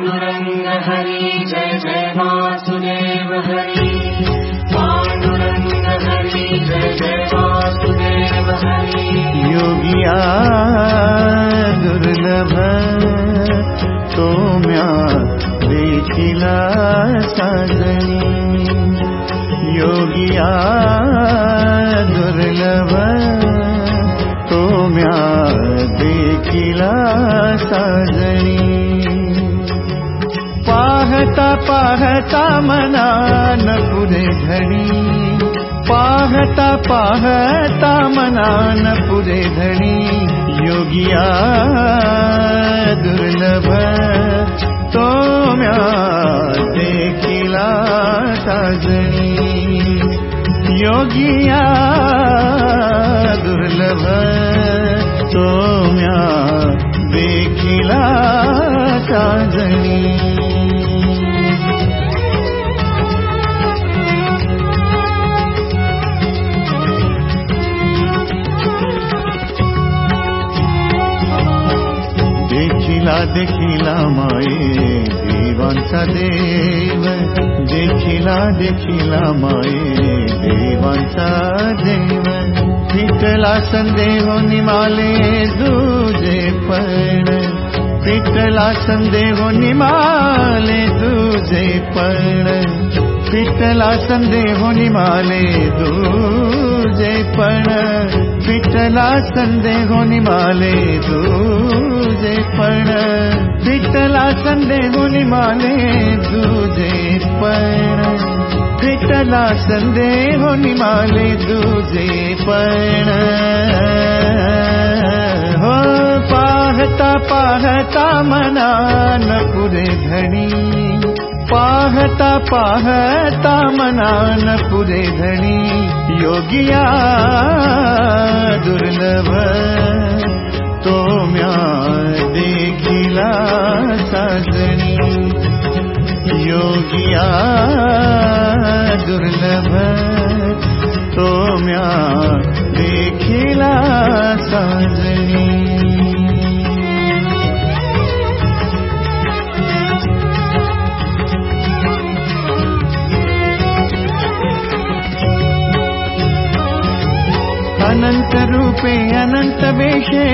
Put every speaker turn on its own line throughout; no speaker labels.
पाण्डुरङ्ग हरि जय जय वासुदेव हरि। पाण्डुरङ्ग हरि जय जय वासुदेव हरि।
योगिया दुर्लभ तो म्या देखिला साजनी। योगिया दुर्लभ तो म्या देखिला साजनी पाहता पाहता मना न पुरे धणी पाहता पाहता मना पुरे धणी योगिया दुर्लभ तो म्या देखिला साजनी। योगिया दुर्लभ तो म्या देखिला साजनी देखिला देखिला माये देवांचा देव। देखिला देखिला माये देवांचा देव। पिटला संदेह निमाले दूजे पण पिटला संदेह निमाले दूजे पण पिटला संदेह निमाले दूजे पण पिटला संदेह निमाले दूजे पण पिटला संदेह निमाले दूजे पण पिटला संदेह निमाले दूजे पण हो पाहता पाहता मना न पुरे धणी पाहता पाहता मना न पुरे धणी योगिया दुर्लभ योगिया दुर्लभ तो म्या देखिला साजनी अनंत वेशे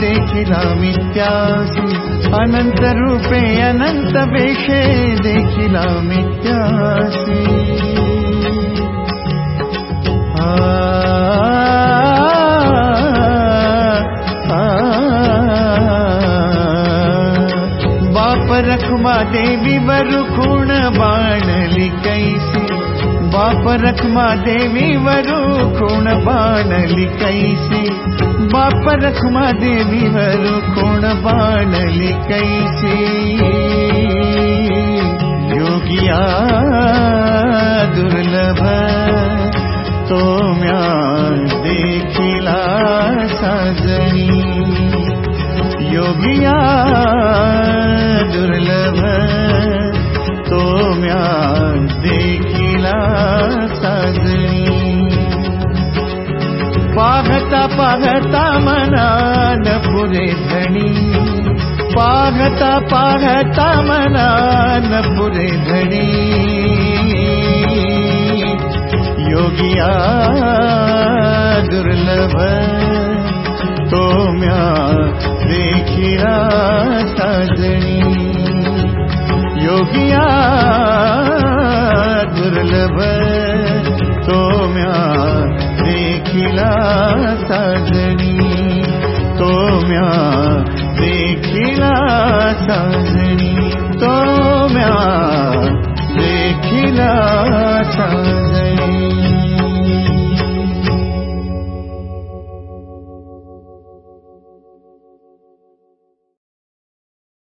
देखिला मिथ्यासी अनंत रूपे अनंत वेशे देखिला मिथ्यासी आ, आ, बाप रखमा देवी वरु खूण बाणली कैसी बाप रखमा देवी वरु खूण बाणली कैसी देवी बाणली कैसी योगिया देखिला साजनी योगिया पाहता पाहता मना न पुरे धणी पाहता पाहता मना न पुरे धणी योगिया दुर्लभ। तो म्या देखिला साजनी योगिया दुर्लभ